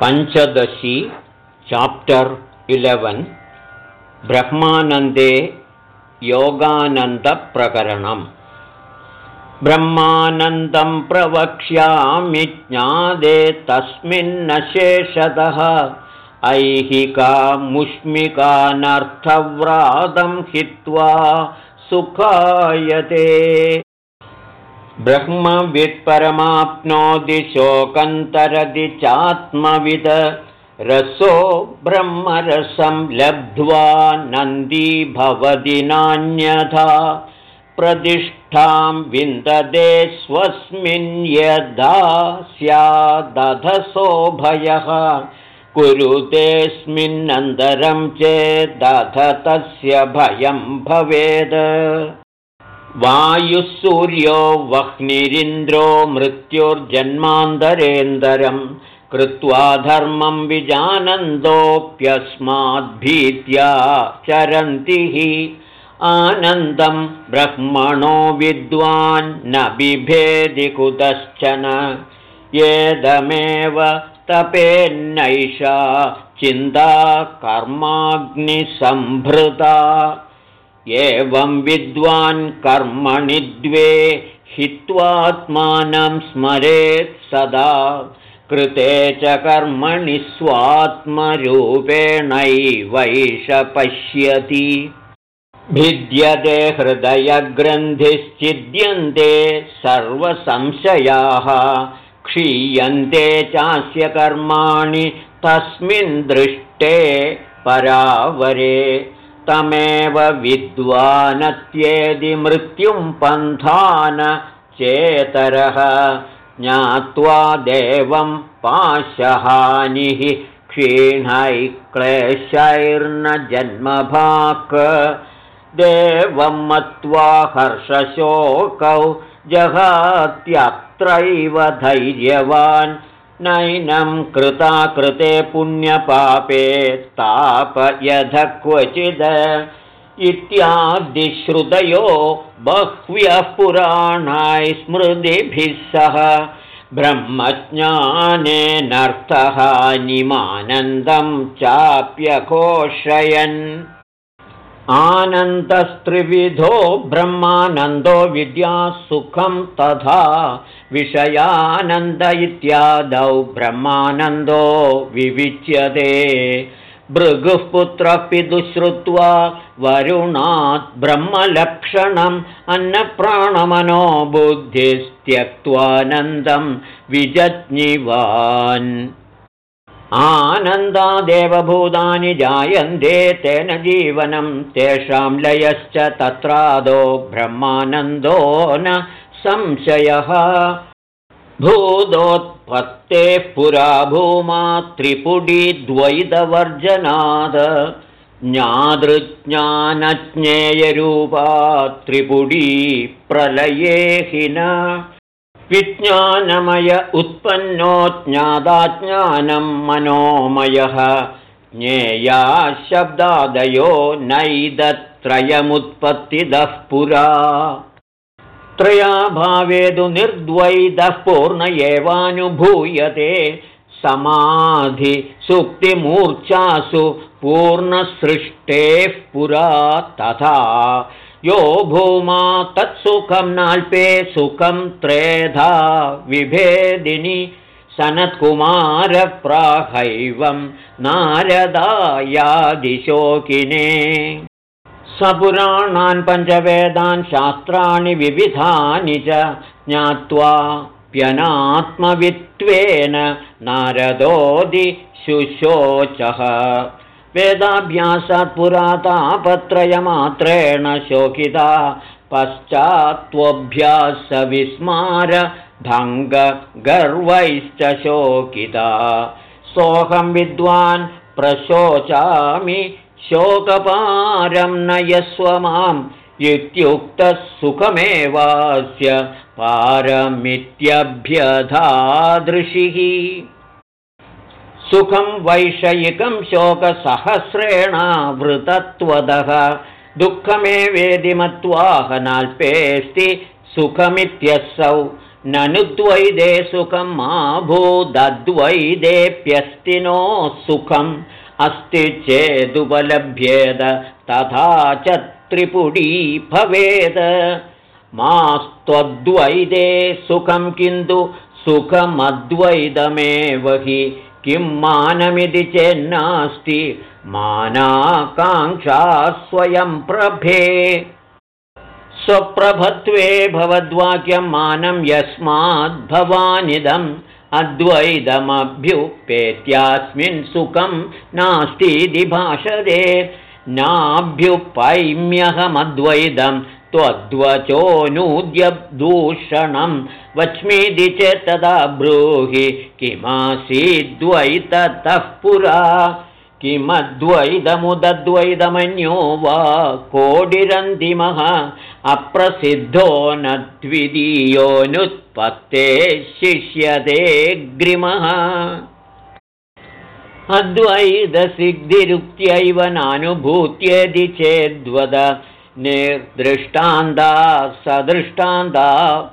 Panchadashi chapter eleven ब्रह्मानन्दे योगानन्दप्रकरणम्। ब्रह्मानन्दं प्रवक्ष्यामि ज्ञादे तस्मिन्न शेषतः। ऐहिकामुष्मिकानर्थव्रातं हित्वा सुखायते ब्रह्मवित्परमाप्नोति शोकन्तरदि चात्मविद रसो ब्रह्मरसं लब्ध्वा नन्दी भवति नान्यथा प्रतिष्ठां विन्दते स्वस्मिन् यदा स्यादधसोभयः कुरुतेऽस्मिन्नन्तरं चेदध तस्य भयं भवेत् वायुः सूर्यो वह्निरिन्द्रो मृत्युर्जन्मान्तरेन्दरं कृत्वा धर्मं विजानन्दोऽप्यस्माद्भीत्या चरन्ति हि। आनन्दं ब्रह्मणो विद्वान् न बिभेदि कुतश्चन। येदमेव तपेन्नैषा चिन्ता कर्माग्निसम्भृता एवं विद्वान् कर्मणि द्वे हित्वात्मानं स्मरेत् सदा। कृते च कर्मणि स्वात्मरूपेणैवैष पश्यति भिद्यते हृदयग्रन्थिश्चिद्यन्ते सर्वसंशयाः। क्षीयन्ते चास्य कर्माणि तस्मिन् दृष्टे परावरे तमेव विद्वानत्येदि मृत्युं पन्थान चेतरः। ज्ञात्वा देवं पाशहानिः क्षीणैः क्लेशैर्न जन्मभाक्। देवं मत्वा हर्षशोकौ जहात्यत्रैव धैर्यवान् नैनं कृताकृते पुण्यपापे तापयध क्वचिद इत्यादिश्रुतयो बह्व्यः पुराणाय स्मृतिभिः सह ब्रह्मज्ञानेनर्थः निमानन्दं चाप्यघोषयन् आनन्दस्त्रिविधो ब्रह्मानन्दो विद्यासुखं तथा विषयानन्द इत्यादौ ब्रह्मानन्दो विविच्यते। भृगुः पुत्रपि दुःश्रुत्वा वरुणात् ब्रह्मलक्षणम् अन्नप्राणमनो बुद्धिस्त्यक्त्वानन्दं विजज्ञिवान् आनन्दादेवभूतानि जायन्ते तेन जीवनं तेषां लयश्च तत्रादो ब्रह्मानन्दो न संशयः। भूतोत्पत्तेः पुरा भूमा त्रिपुडीद्वैतवर्जनाद ज्ञातृज्ञानज्ञेयरूपा त्रिपुडी प्रलये हि न विज्ञानमय उत्पन्नो ज्ञादाज्ञानं मनोमयः। ज्ञेया शब्दादयो नैदत्रयमुत्पत्तिदः पुरा। त्रयाभावेदु निर्द्वैतः पूर्ण एवानुभूयते। समाधिसुक्तिमूर्च्छासु पूर्णसृष्टेः पुरा तथा। यो भूमा तत्सुखं नाल्पे सुखं त्रेधा विभेदिनि सनत्कुमारप्राहैवं नारदायादिशोकिने। सपुराणान् पञ्चवेदान् शास्त्राणि विविधानि च ज्ञात्वाप्यनात्मवित्वेन नारदोदिशुशोचः वेदाभ्यासात् पुरातापत्रयमात्रेण शोकिता भङ्गगर्वैश्च शोकिता। सोऽहं विद्वान् प्रशोचामि शोकपारं न यस्व माम् इत्युक्तः सुखमेवास्य पारमित्यभ्यधादृशिः सुखं वैषयिकं शोकसहस्रेणावृतत्वदः। दुःखमेवेदिमत्वाहनाल्पेऽस्ति सुखमित्यसौ। ननु द्वैदे सुखं मा भूदद्वैदेऽप्यस्ति नो सुखम्। अस्ति चेदुपलभ्येद तथा च त्रिपुडी भवेद। मास्त्वद्वैदे सुखं किन्तु सुखमद्वैतमेव हि किं मानमिति चेन्नास्ति? मानाकाङ्क्षा स्वयं प्रभे। स्वप्रभत्वे भवद्वाक्यं मानं यस्माद्भवानिदम् अद्वैतमभ्युपेत्यास्मिन् सुखं नास्तीति भाषते। नाभ्युपैम्यहमद्वैतं त्वद्वचोऽनूद्यदूषणं वच्मीति चेत् तदा ब्रूहि किमासीद्वैततः पुरा। किमद्वैतमुदद्वैतमन्यो वा कोडिरन्तिमः अप्रसिद्धो न द्वितीयोऽनुत्पत्ते शिष्यते ग्रिमः। अद्वैतसिद्धिरुक्त्यैव नानुभूत्येति चेद्वद निर्दृष्टान्ता सदृष्टान्ता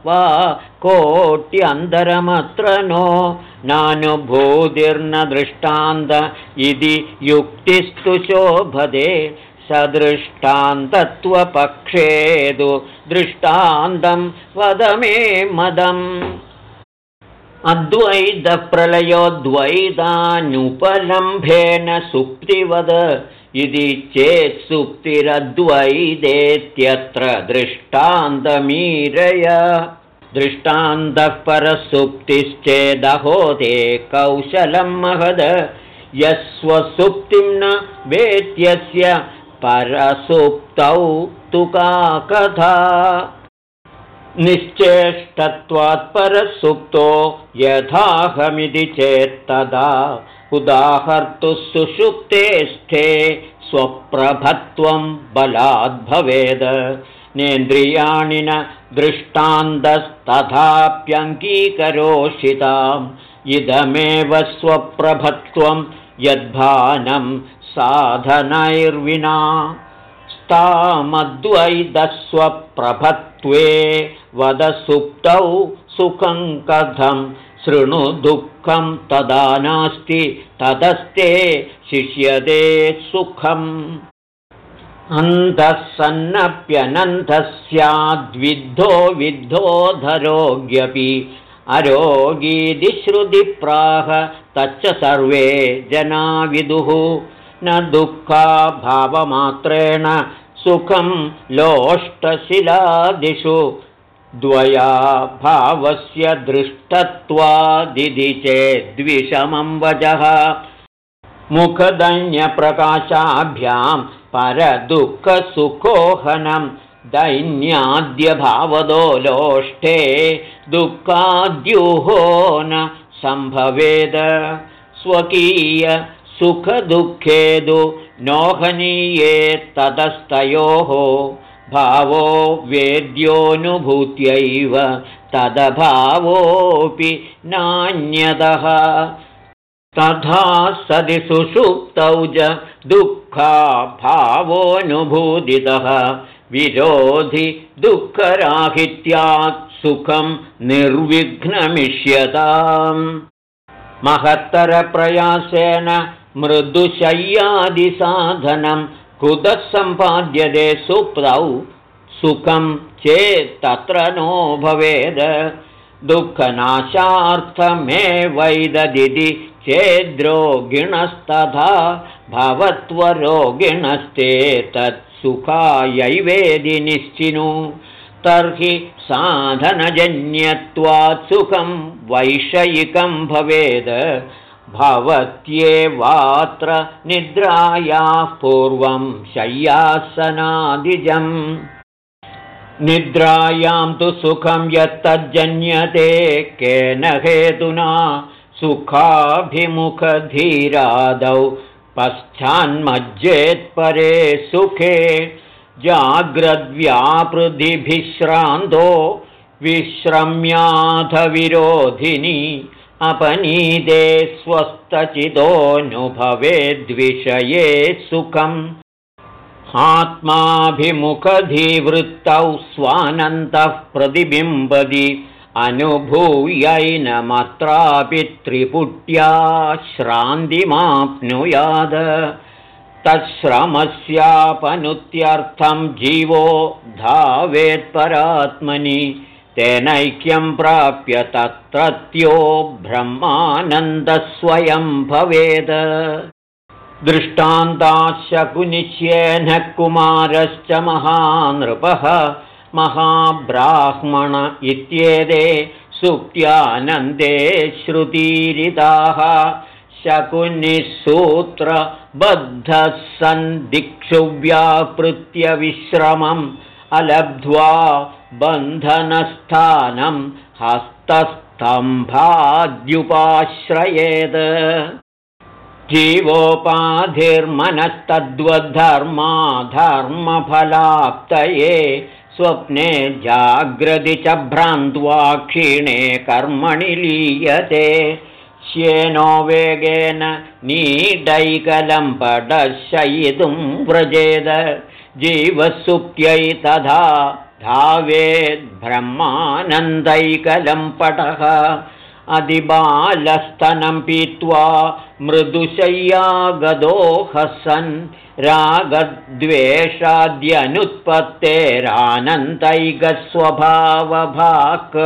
वा कोट्यन्तरमत्र नो नानुभूतिर्न दृष्टान्त इति युक्तिस्तु शोभते सदृष्टान्तत्वपक्षेदु दृष्टान्तं वद मे मदम्। अद्वैतप्रलयोद्वैतानुपलम्भेन सुप्तिवद इति चेत् सुप्तिरद्वैदेत्यत्र दृष्टान्तमीरय। दृष्टान्तः परसुप्तिश्चेदहोदे कौशलं महद। यस्वसुप्तिं न वेत्यस्य परसुप्तौ तु का कथा। निश्चेष्टत्वात्परसुप्तो यथाहमिति चेत्तदा उदाहर्तुः सुषुप्तेष्ठे स्वप्रभत्वं बलाद्भवेद नेन्द्रियाणि न दृष्टान्तस्तथाप्यङ्गीकरोषिताम्। इदमेव स्वप्रभत्वं यद्भानं साधनैर्विना। स्तामद्वैतस्वप्रभत्वे वदसुप्तौ सुखं कथं शृणु दुःखं तदा नास्ति तदस्ते शिष्यते सुखम्। अन्धः सन्नप्यनन्धः स्याद्विद्धो विद्धोधरोग्यपि अरोगीदिश्रुतिप्राह तच्च सर्वे जना विदुः न दुःखाभावमात्रेण सुखं लोष्टशिलादिषु द्वया भावस्य दृष्टत्वादिधि चेद्विषमं वजः। मुखदैन्यप्रकाशाभ्यां परदुःखसुखोहनं दैन्याद्यभावदो लोष्टे दुःखाद्युहो न सम्भवेद। स्वकीय सुखदुःखेदु नोहनीये ततस्तयोः भावो वेद्योऽनुभूत्यैव तदभावोऽपि नान्यतः। तथा सदि सुषुप्तौ च दुःखाभावोऽनुभूदितः। विरोधि दुःखराहित्यात् सुखं निर्विघ्नमिष्यताम्। महत्तरप्रयासेन मृदुशय्यादिसाधनं कुतः सम्पाद्यते सुप्तौ सुखं चेत्तत्र नो भवेद। दुःखनाशार्थमेवैददिति चेद्रोगिणस्तथा भवत्वरोगिणस्ते तत्सुखायैवेदि निश्चिनु। तर्हि साधनजन्यत्वात् सुखं वैषयिकं भवेद भवत्येवात्र निद्रायाः पूर्वं शय्यासनादिजम्। निद्रायां तु सुखं यत्तज्जन्यते केन हेतुना सुखाभिमुखधीरादौ पश्चान्मज्जेत्परे सुखे। जाग्रद्व्यापृधिभिश्रान्तो विश्रम्याधविरोधिनी अपनीदे स्वस्थचितोऽनुभवेद्विषये सुखम्। आत्माभिमुखधीवृत्तौ स्वानन्तः प्रतिबिम्बति अनुभूयैनमत्रापि त्रिपुट्या श्रान्तिमाप्नुयाद। तश्रमस्यापनुत्यर्थं जीवो धावेत्परात्मनि तेनैक्यं प्राप्य तत्रत्यो ब्रह्मानन्दस्वयं भवेद। दृष्टान्ताशकुनिश्येन कुमारश्च महानृपः महाब्राह्मण इत्येते सुप्त्यानन्दे श्रुतीरिताः शकुनिसूत्रबद्धः सन् दिक्षु व्यापृत्य विश्रमम् अलब्ध्वा बन्धनस्थानं हस्तस्तम्भाद्युपाश्रयेत् जीवोपाधिर्मनस्तद्वद्धर्मा धर्मफलाप्तये स्वप्ने जाग्रति च भ्रान्त्वा क्षीणे कर्मणि लीयते। श्येनो वेगेन नीडैकलम्पडशयितुं व्रजेद। जीवसुप्त्यै तथा धावेद्ब्रह्मानन्दैकलम्पटः अधिबालस्तनं पीत्वा मृदुशय्या गदो हसन् रागद्वेषाद्यनुत्पत्तेरानन्दैकस्वभावभाक्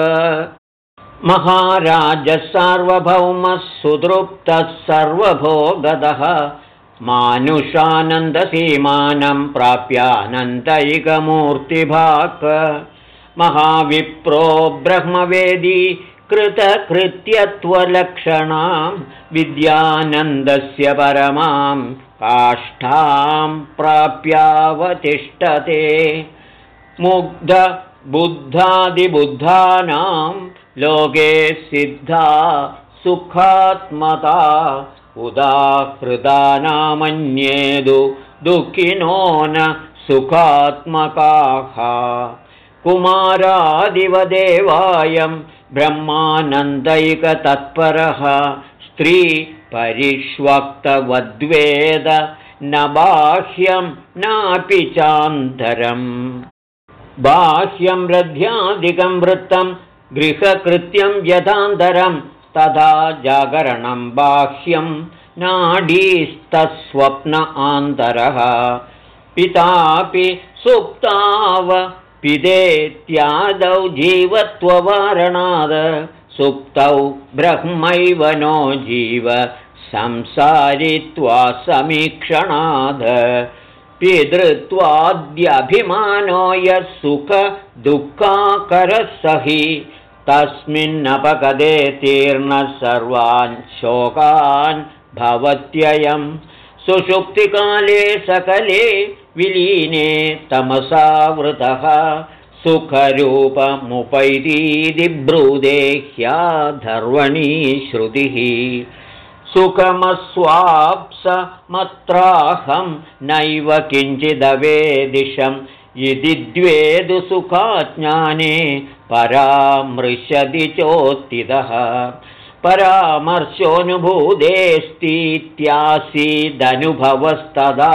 महाराजः सार्वभौमः सुदृप्तः सर्वभोगदः मानुषानन्दसीमानं प्राप्यानन्तैकमूर्तिभाक् महाविप्रो ब्रह्मवेदी कृतकृत्यत्वलक्षणां विद्यानन्दस्य परमां काष्ठां प्राप्यावतिष्ठते। मुग्धबुद्धादिबुद्धानां लोके सिद्धा सुखात्मता उदाहृदानामन्येदु दुःखिनो न सुखात्मकाः। कुमारादिवदेवायं ब्रह्मानन्दैकतत्परः स्त्रीपरिष्वक्तवद्वेद न बाह्यं नापि चान्तरम्। बाह्यं रध्यादिकं वृत्तं गृहकृत्यं यथान्तरं तथा जागरणं बाह्यं नाडीस्तस्वप्न आन्तरः। पितापि सुप्ताव पिदेत्यादौ जीवत्ववारणाद सुप्तौ ब्रह्मैव नो जीव संसारित्वा समीक्षणाद। पितृत्वाद्यभिमानो यः सुखदुःखाकरः स हि तस्मिन्नपकदे तीर्णः सर्वान् शोकान् भवत्ययम् सुषुप्तिकाले सकले विलीने तमसावृतः सुखरूपमुपैतीदिब्रूदेह्याधर्वणी श्रुतिः। सुखमस्वाप्समत्राहं नैव किञ्चिदवेदिशम् इति द्वेदु सुखाज्ञाने परामृशति चोत्थितः परामर्शोऽनुभूतेऽस्तीत्यासीदनुभवस्तदा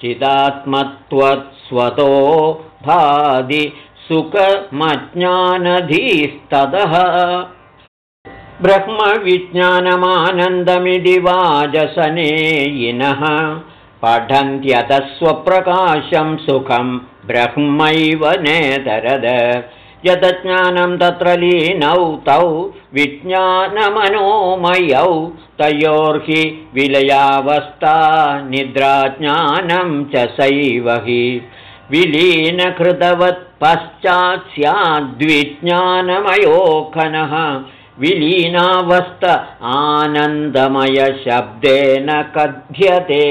चिदात्मत्वत्स्वतो भादि सुखमज्ञानधीस्ततः ब्रह्मविज्ञानमानन्दमिति वाजसनेयिनः पठन्त्यतस्वप्रकाशं सुखं ब्रह्मैव नेतरद। यतज्ञानं तत्र लीनौ तौ विज्ञानमनोमयौ तयोर्हि विलयावस्था निद्राज्ञानं च सैव हि विलीनकृतवत् खनः विलीनावस्थ आनन्दमयशब्देन कथ्यते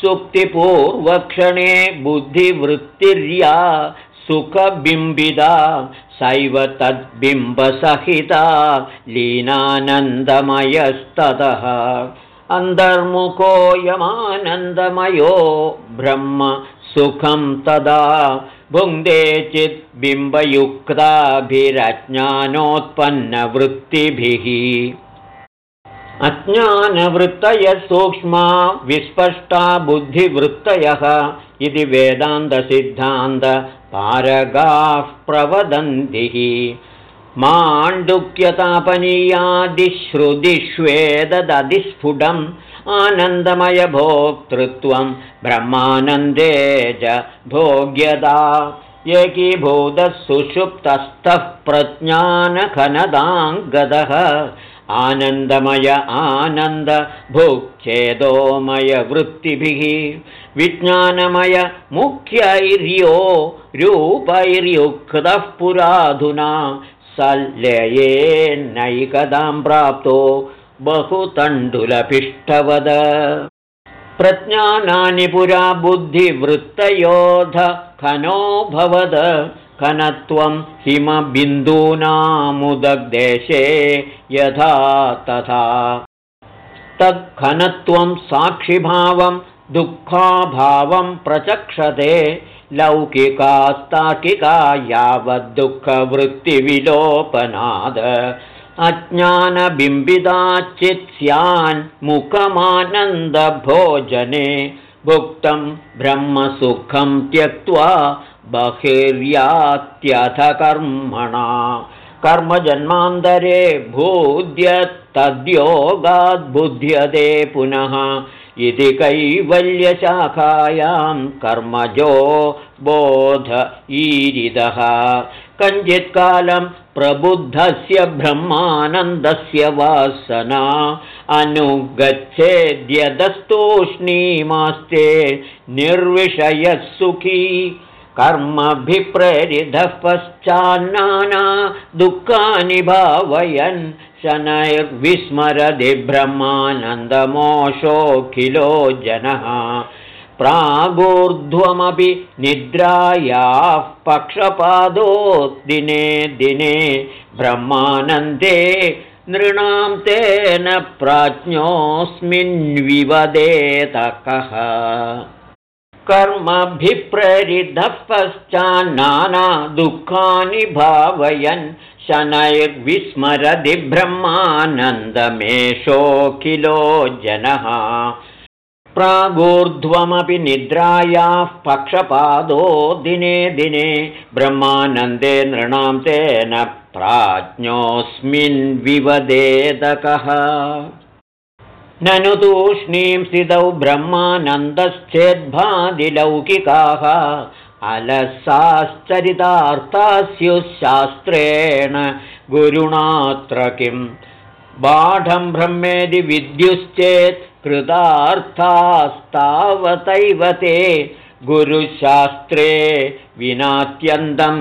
सुप्तिपूर्वक्षणे बुद्धिवृत्तिर्या सुखबिम्बिदा सैव तद्बिम्बसहिता लीनानन्दमयस्ततः। अन्तर्मुखोऽयमानन्दमयो ब्रह्म सुखं तदा। भुङ्क्ते चित् बिम्बयुक्ताभिरज्ञानोत्पन्नवृत्तिभिः अज्ञानवृत्तयः सूक्ष्मा विस्पष्टा बुद्धिवृत्तयः इति वेदान्तसिद्धान्तपारगाः प्रवदन्तिः। माण्डुक्यतापनीयादिश्रुतिष्वेददधिस्फुटम् आनन्दमयभोक्तृत्वं ब्रह्मानन्दे च भोग्यता एकीभूतः सुषुप्तस्थः प्रज्ञानखनदाङ्गदः आनन्दमय आनन्दभुक्चेदोमयवृत्तिभिः विज्ञानमय मुख्यैर्यो रूपैर्युक्तः पुराधुना सल्लयेन्नैकदां प्राप्तो बहुतण्डुलपिष्टवद। प्रज्ञानानि पुरा बुद्धिवृत्तयोध खनो भवद खनत्वं हिमबिन्दूनामुदग्देशे यथा तथा। तत्खनत्वं साक्षिभावं दुःखाभावं प्रचक्षते। लौकिकास्ताकिका यावद्दुःखवृत्तिविलोपनाद स्यान्मुखमानन्दभोजने भुक्तं ब्रह्मसुखं त्यक्त्वा बहिर्यात्यथ कर्मणा कर्मजन्मान्तरे भूद्यत्तद्योगाद्बुध्यते पुनः। इति कैवल्यशाखायां कर्मजो बोध ईरिदः। कञ्चित्कालं प्रबुद्धस्य ब्रह्मानन्दस्य वासना। अनुगच्छेद्यदस्तूष्णीमास्ते निर्विषयः सुखी कर्मभिप्रेरितः पश्चान्नाना दुःखानि भावयन् शनैर्विस्मरति ब्रह्मानन्दमोषोऽखिलो जनः प्रागूर्ध्वमपि निद्रायाः पक्षपादो दिने दिने ब्रह्मानन्दे नृणां तेन प्राज्ञोऽस्मिन्विवदेतकः कर्मभिप्रेरितः पश्चान्नाना दुःखानि भावयन् शनैर्विस्मरति ब्रह्मानन्दमेषोऽखिलो जनः। प्रागूर्ध्वमपि निद्रायाः पक्षपादो दिने दिने ब्रह्मानन्दे नृणां तेन प्राज्ञोऽस्मिन्विवदेदकः ननु तूष्णीं स्थितौ ब्रह्मानन्दश्चेद्भादिलौकिकाः। अलसाश्चरितार्था स्युः शास्त्रेण गुरुणात्र किं बाढं ब्रह्मेदि विद्युश्चेत् कृतार्थास्तावतैव ते। गुरुशास्त्रे विनात्यन्तं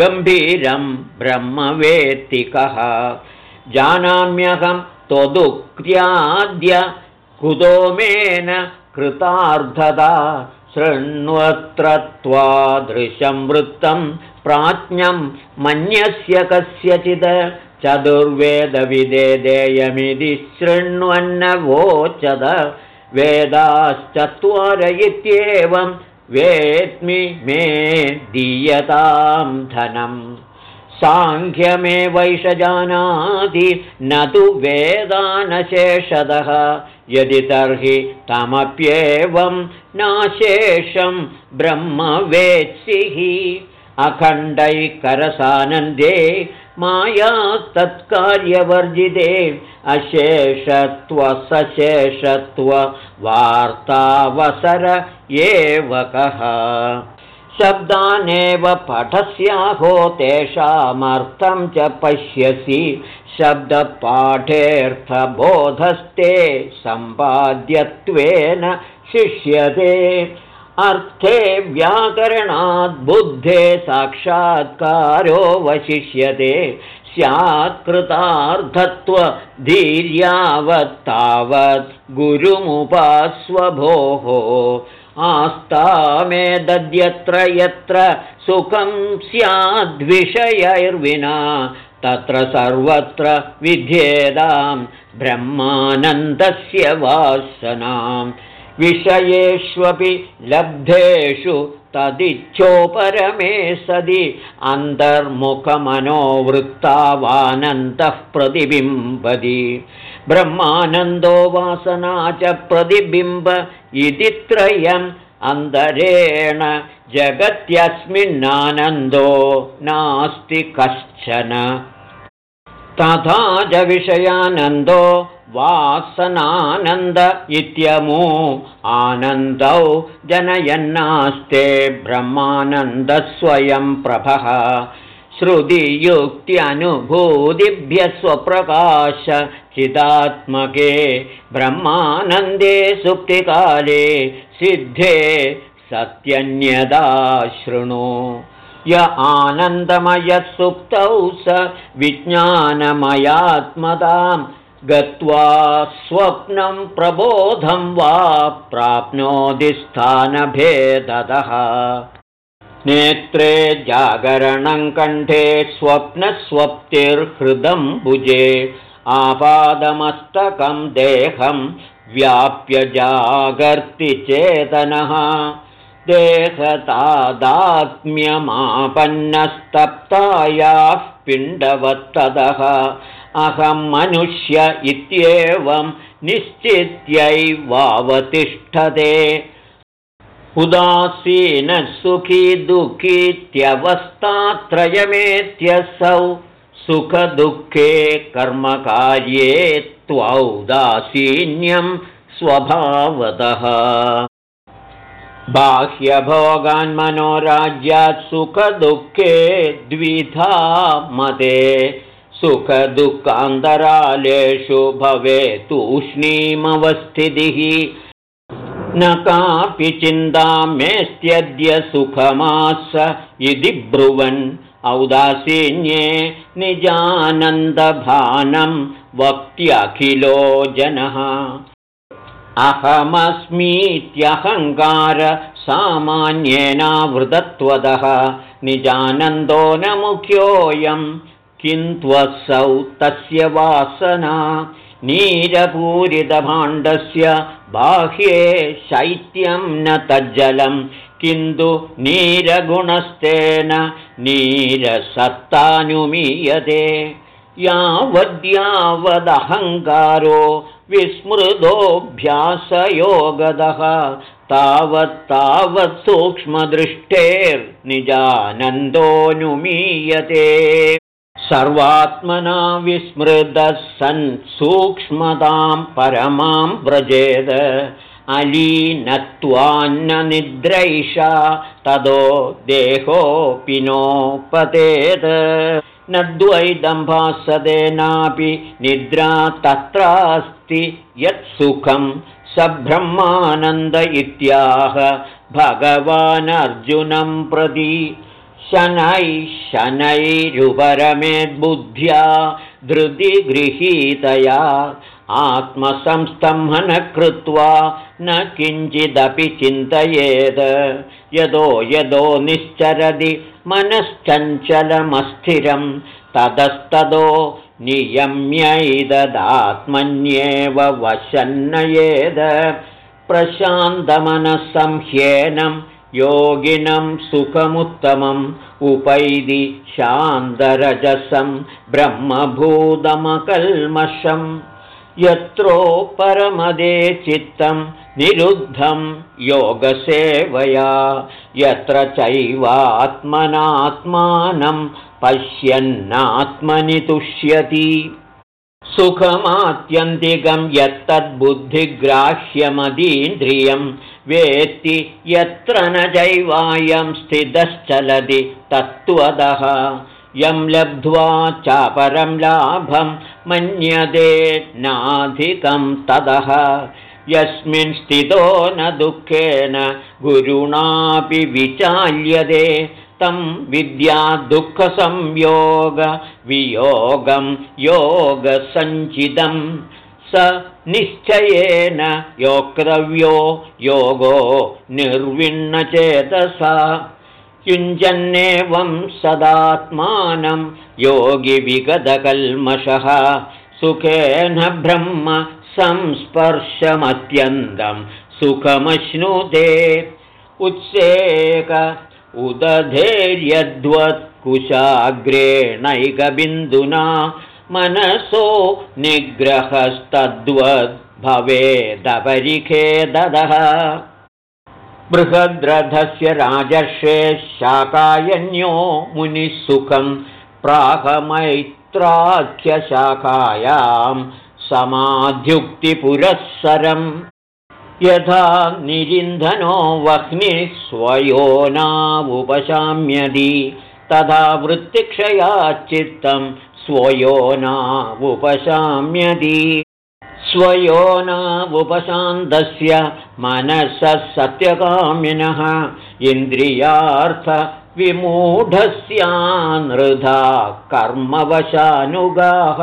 गम्भीरं ब्रह्मवेत्तिकः। जानाम्यहं त्वदुक्त्याद्य कुतो मेन कृतार्थदा शृण्वत्र त्वादृशं वृत्तं प्राज्ञं मन्यस्य कस्यचित् चतुर्वेदविदे देयमिति शृण्वन्नवोचद वेदाश्चत्वार इत्येवं वेत्मि मे दीयतां धनम् साङ्ख्यमे वैषजानाति न तु वेदानशेषदः। यदि तर्हि तमप्येवं नाशेषं ब्रह्मवेत्सिः अखण्डैकरसानन्दे माया तत्कार्यवर्जिते अशेषत्वसशेषत्ववार्तावसर एव कः शब्दानेव पठस्याहो तेषामर्थं च पश्यसि शब्दपाठेऽर्थबोधस्ते सम्पाद्यत्वेन शिष्यते। अर्थे व्याकरणाद्बुद्धे साक्षात्कारो वशिष्यते। स्यात्कृतार्थत्वधीर्यावत्तावत् गुरुमुपास्वभोः आस्तामे दद्यत्र यत्र सुखं स्याद्विषयैर्विना तत्र सर्वत्र विध्येदां ब्रह्मानन्दस्य वासनां। विषयेष्वपि लब्धेषु तदिच्छोपरमे सदि अन्तर्मुखमनोवृत्तावानन्दः प्रतिबिम्बति ब्रह्मानन्दो वासना च प्रतिबिम्ब इति त्रयम् अन्तरेण जगत्यस्मिन्नानन्दो नास्ति कश्चन। तथा च विषयानन्दो वासनानन्द इत्यमु आनन्दौ जनयन्नास्ते ब्रह्मानन्दस्वयं प्रभः। श्रुतियुक्त्यनुभूतिभ्यः स्वप्रकाश चिदात्मके ब्रह्मानन्दे सुप्तिकाले सिद्धे सत्यन्यदा शृणु। य आनन्दमयः सुप्तौ स विज्ञानमयात्मदां गत्वा स्वप्नं प्रबोधं वा प्राप्नोति स्थानभेदतः। नेत्रे जागरणं कण्ठे स्वप्नस्वप्तिर्हृदं भुजे आपादमस्तकं देहं व्याप्य जागर्ति चेतनः। देहतादात्म्यमापन्नस्तप्तायाः पिण्डवत्तदः। अहं मनुष्य इत्येवं निश्चित्यैवावतिष्ठते। उदासीनसुखी दुःखीत्यवस्थात्रयमेत्यसौ सुखदुःखे कर्मकार्ये त्वौदासीन्यं स्वभावतः। बाह्यभोगान्मनोराज्यात् सुखदुःखे द्विधा मते। सुखदुःखान्तरालेषु भवेतूष्णीमवस्थितिः न कापि चिन्ता मेस्त्यद्य सुखमास इति ब्रुवन् औदासीन्ये निजानन्दभानं वक्त्यखिलो जनः अहमस्मीत्यहङ्कारसामान्येनावृतत्वतः निजानन्दो न मुख्योऽयं किन्त्वसौ तस्य वासना। नीरपूरितभाण्डस्य बाह्ये शैत्यं न तज्जलं किन्तु नीरगुणस्तेन नीरसत्तानुमीयते। यावद्यावदहङ्कारो विस्मृतोऽभ्यासयोगदः। तावत्तावत् सूक्ष्मदृष्टेर्निजानन्दोऽनुमीयते। सर्वात्मना विस्मृतः सन् सूक्ष्मतां परमां व्रजेद अलीनत्वान्न निद्रैषा तदो देहोऽपि नोपतेत्। न द्वैदम्भासदेनापि निद्रा तत्रास्ति यत्सुखं स ब्रह्मानन्द इत्याह। भगवानर्जुनं प्रति शनैः शनैरुपरमेद्बुद्ध्या धृति गृहीतया आत्मसंस्तम्भन कृत्वा न किञ्चिदपि चिन्तयेत् यदो यदो निश्चरति मनश्चञ्चलमस्थिरं ततस्ततो नियम्यैददात्मन्येव वशन्नयेद। प्रशान्तमनसंह्येनं योगिनं सुखमुत्तमम् उपैदि शान्तरजसं ब्रह्मभूतमकल्मषम् यत्रो परमदे चित्तं निरुद्धं योगसेवया यत्र चैवात्मनात्मानं पश्यन्नात्मनि तुष्यति। सुखमात्यन्तिकं यत्तद्बुद्धिग्राह्यमदीन्द्रियं वेत्ति यत्र न चैवायं स्थितश्चलति तत्त्वदः यं लब्ध्वा चापरं लाभं मन्यते नाधिकं तदः। यस्मिन् स्थितो न दुःखेन गुरुणापि विचाल्यते। तं विद्या दुःखसंयोगवियोगं योगसञ्चितं। स निश्चयेन योक्तव्यो योगो निर्विण्णचेतसा युञ्जन्नेवं सदात्मानं योगिविगतकल्मषः सुखेन ब्रह्म संस्पर्शमत्यन्तं सुखमश्नुते। उत्सेक उदधैर्यद्वत्कुशाग्रेणैकबिन्दुना मनसो निग्रहस्तद्वद्भवेदपरिखे ददः बृहद्रथस्य राजर्षे शाकायन्यो मुनिः सुखं प्राहमैत्रेयीमुवाच शास्त्राख्यशाखायां समाध्युक्तिपुरःसरम्। यथा निरिन्धनो वह्निः स्वयो नावुपशाम्यदि तथा वृत्तिक्षयाच्चित्तं स्वयो नावुपशाम्यदि स्वयो नावुपशान्तस्य मनसः सत्यकामिनः इन्द्रियार्थविमूढस्यानृधा कर्मवशानुगाः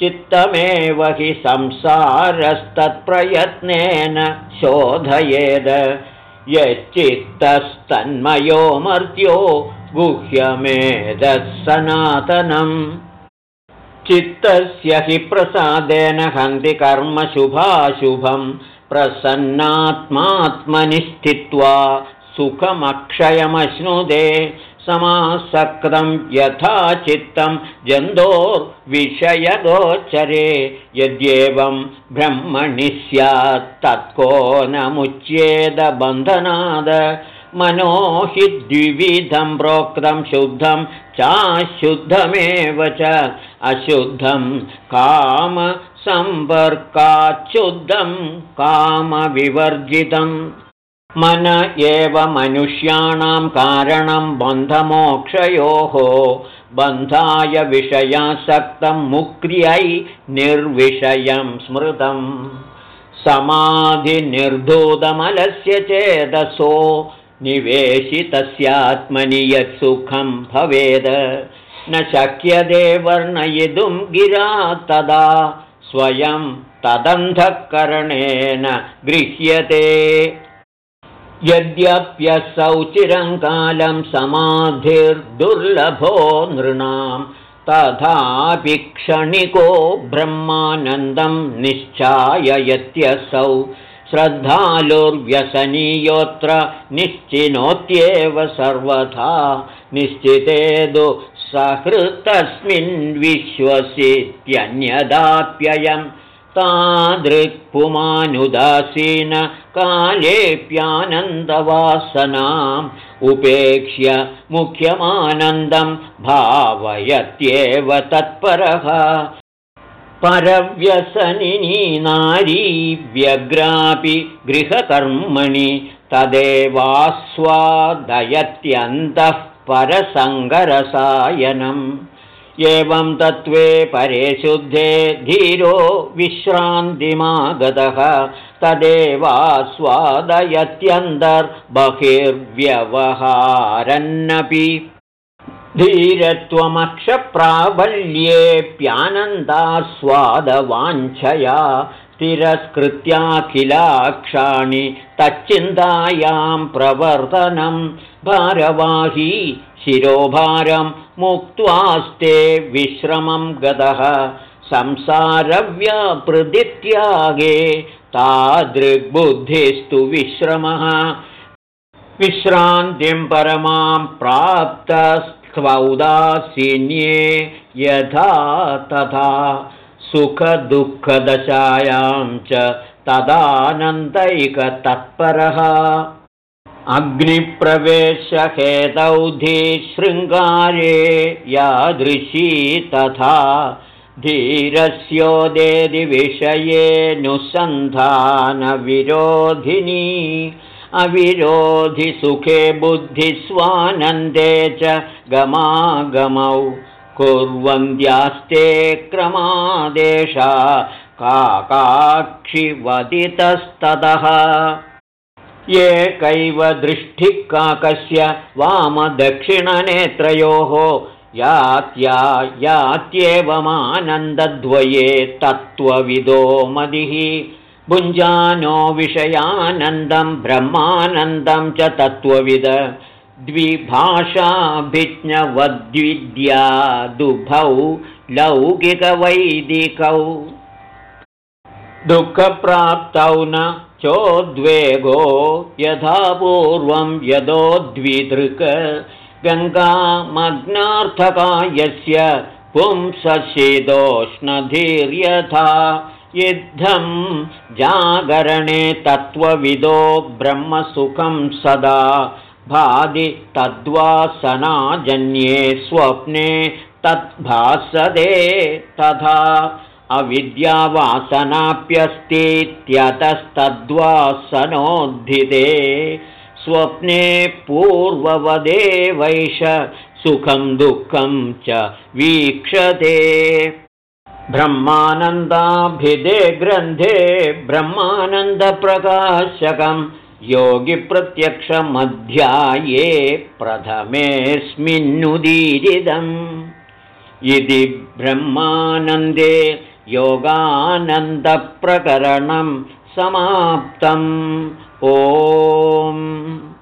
चित्तमेव हि संसारस्तत्प्रयत्नेन शोधयेद यच्चित्तस्तन्मयो मर्त्यो गुह्यमेदः सनातनम् चित्तस्य हि प्रसादेन हन्ति कर्मशुभाशुभं प्रसन्नात्मात्मनि स्थित्वा सुखमक्षयमश्नुदे समासक्तं यथा चित्तं जन्तोर्विषयगोचरे। यद्येवं ब्रह्मणि स्यात् तत्को न मुच्येदबन्धनाद मनो हि द्विविधं प्रोक्तं शुद्धं चाशुद्धमेव च अशुद्धं कामसम्पर्काच्छुद्धं कामविवर्जितम् मन एव मनुष्याणां कारणं बन्धमोक्षयोः। बन्धाय विषयासक्तं मुक्र्यै निर्विषयं स्मृतम्। समाधिनिर्धूतमलस्य चेदसो निवेशितस्यात्मनि यत्सुखं भवेद न शक्यते वर्णयितुं गिरा तदा स्वयं तदन्धःकरणेन गृह्यते। यद्यप्यसौ चिरङ्कालं समाधिर्दुर्लभो नृणां तथापि क्षणिको ब्रह्मानन्दं निश्चाययत्यसौ। श्रद्धालुर्व्यसनीयोऽत्र निश्चिनोत्येव सर्वथा निश्चितेदु सहृतस्मिन् विश्वसित्यन्यदाप्ययम् तादृक्पुमानुदासीन कालेऽप्यानन्दवासनाम् उपेक्ष्य मुख्यमानन्दं भावयत्येव तत्परः। परव्यसनिनी नारी व्यग्रापि गृहकर्मणि तदेवास्वादयत्यन्तः परसङ्गरसायनम्। एवं तत्त्वे परे शुद्धे धीरो विश्रान्तिमागतः तदेवास्वादयत्यन्तर्बहिर्व्यवहारन्नपि। धीरत्वमक्षप्राबल्येऽप्यानन्दास्वादवाञ्छया तिरस्कृत्याखिलाक्षाणि तच्चिन्तायां प्रवर्तनं भारवाही शिरोभारं मुक्त्वास्ते विश्रमं गतः। संसारव्यापृदित्यागे तादृग्बुद्धिस्तु विश्रमः। विश्रान्तिं परमां प्राप्तस्त्वौदासीन्ये यथा तथा सुखदुःखदशायां च तदानन्दैकतत्परः अग्निप्रवेशहेतौधिशृङ्गारे यादृशी तथा धीरस्योदेदि विषयेऽनुसन्धानविरोधिनी अविरोधिसुखे बुद्धिस्वानन्दे च गमागमौ। कुर्वन्त्यास्ते क्रमादेशा काकाक्षिवदितस्ततः एकैव दृष्टिः काकस्य वामदक्षिणनेत्रयोः यात्या यात्येवमानन्दद्वये तत्त्वविदो मदिः। भुञ्जानो विषयानन्दं ब्रह्मानन्दं च तत्त्वविद। द्विभाषाभिज्ञवद्विद्यादुभौ लौकिकवैदिकौ। दुःखप्राप्तौ न चोद्वेगो यथा पूर्वं यदोद्विदृक् गङ्गामग्नार्थकायस्य पुंसशीतोष्णधीर्यथा युद्धं जागरणे तत्त्वविदो ब्रह्मसुखं सदा भादि तद्वासनाजन्ये स्वप्ने तद्भासदे तथा अविद्यावासनाप्यस्तीत्यतस्तद्वासनोद्धिते स्वप्ने पूर्ववदे वैष सुखं दुःखं च वीक्षते। ब्रह्मानन्दाभिधे ग्रन्थे ब्रह्मानन्दप्रकाशकं योगिप्रत्यक्षमध्याये प्रथमेऽस्मिन्नुदीरिदम् इति ब्रह्मानन्दे योगानन्दप्रकरणं समाप्तम्। ओम्